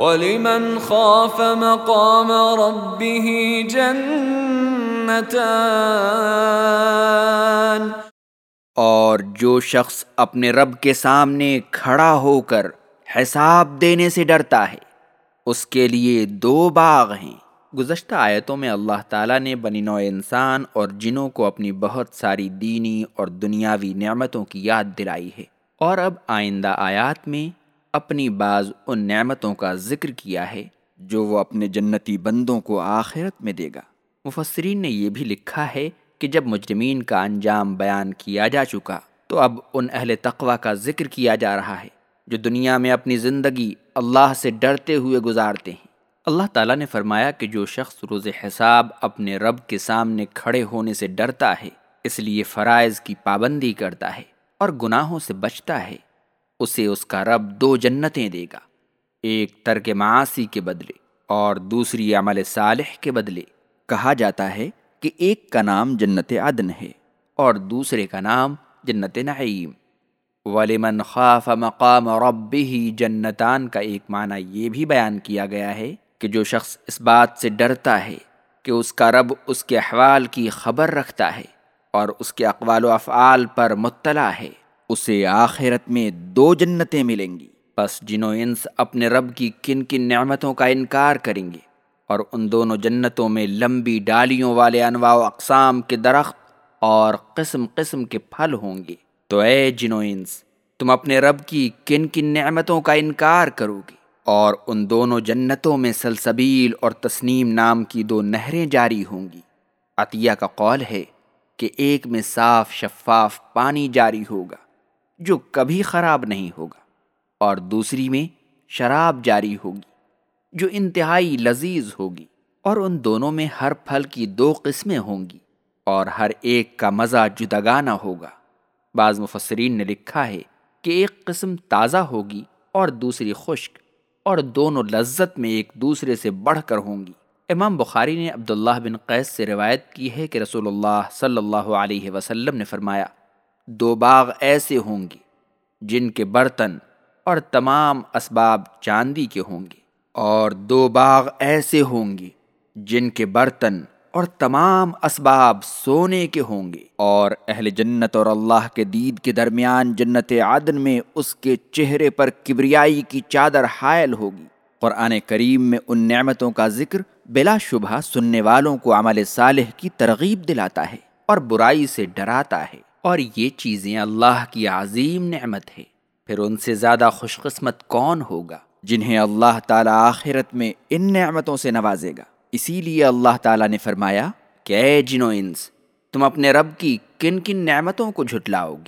وَلِمَنْ خَافَ مَقَامَ رَبِّهِ جَنَّتَانِ اور جو شخص اپنے رب کے سامنے کھڑا ہو کر حساب دینے سے ڈرتا ہے، اس کے لیے دو باغ ہیں۔ گزشتہ آیتوں میں اللہ تعالیٰ نے بنی نوع انسان اور جنوں کو اپنی بہت ساری دینی اور دنیاوی نعمتوں کی یاد دلائی ہے۔ اور اب آئندہ آیات میں اپنی بعض ان نعمتوں کا ذکر کیا ہے جو وہ اپنے جنتی بندوں کو آخرت میں دے گا۔ مفسرین نے یہ بھی لکھا ہے کہ جب مجرمین کا انجام بیان کیا جا چکا، تو اب ان اہل تقوی کا ذکر کیا جا رہا ہے، جو دنیا میں اپنی زندگی اللہ سے ڈرتے ہوئے گزارتے ہیں۔ اللہ تعالیٰ نے فرمایا کہ جو شخص روز حساب اپنے رب کے سامنے کھڑے ہونے سے ڈرتا ہے، اس لیے فرائض کی پابندی کرتا ہے اور گناہوں سے بچتا ہے۔ اسے اس کا رب دو جنتیں دے گا، ایک ترک معاشی کے بدلے اور دوسری عمل صالح کے بدلے۔ کہا جاتا ہے کہ ایک کا نام جنت عدن ہے اور دوسرے کا نام جنت نعیم۔ ولیمن خاف مقام ربه جنتان کا ایک معنی یہ بھی بیان کیا گیا ہے کہ جو شخص اس بات سے ڈرتا ہے کہ اس کا رب اس کے احوال کی خبر رکھتا ہے اور اس کے اقوال و افعال پر مطلع ہے۔ اسے آخرت میں دو جنتیں ملیں گی۔ بس جنو انس اپنے رب کی کن کن نعمتوں کا انکار کریں گے اور ان دونوں جنتوں میں لمبی ڈالیوں والے انواع و اقسام کے درخت اور قسم قسم کے پھل ہوں گے۔ تو اے جنو انس، تم اپنے رب کی کن کن نعمتوں کا انکار کرو گے اور ان دونوں جنتوں میں سلسبیل اور تسنیم نام کی دو نہریں جاری ہوں گی۔ عطیہ کا قول ہے کہ ایک میں صاف شفاف پانی جاری ہوگا۔ جو کبھی خراب نہیں ہوگا، اور دوسری میں شراب جاری ہوگی، جو انتہائی لذیذ ہوگی، اور ان دونوں میں ہر پھل کی دو قسمیں ہوں گی، اور ہر ایک کا مزہ جدگانا ہوگا۔ بعض مفسرین نے لکھا ہے کہ ایک قسم تازہ ہوگی اور دوسری خشک، اور دونوں لذت میں ایک دوسرے سے بڑھ کر ہوں گی۔ امام بخاری نے عبداللہ بن قیس سے روایت کی ہے کہ رسول اللہ صلی اللہ علیہ وسلم نے فرمایا دو باغ ایسے ہوں گے جن کے برتن اور تمام اسباب چاندی کے ہوں گے، اور دو باغ ایسے ہوں گے جن کے برتن اور تمام اسباب سونے کے ہوں گے، اور اہل جنت اور اللہ کے دید کے درمیان جنت عدن میں اس کے چہرے پر کبریائی کی چادر حائل ہوگی۔ قرآن کریم میں ان نعمتوں کا ذکر بلا شبہ سننے والوں کو عمل صالح کی ترغیب دلاتا ہے اور برائی سے ڈراتا ہے۔ اور یہ چیزیں اللہ کی عظیم نعمت ہے پھر ان سے زیادہ خوش قسمت کون ہوگا جنہیں اللہ تعالیٰ آخرت میں ان نعمتوں سے نوازے گا؟ اسی لیے اللہ تعالیٰ نے فرمایا، کہ اے جنو انس، تم اپنے رب کی کن کن نعمتوں کو جھٹلاؤ گی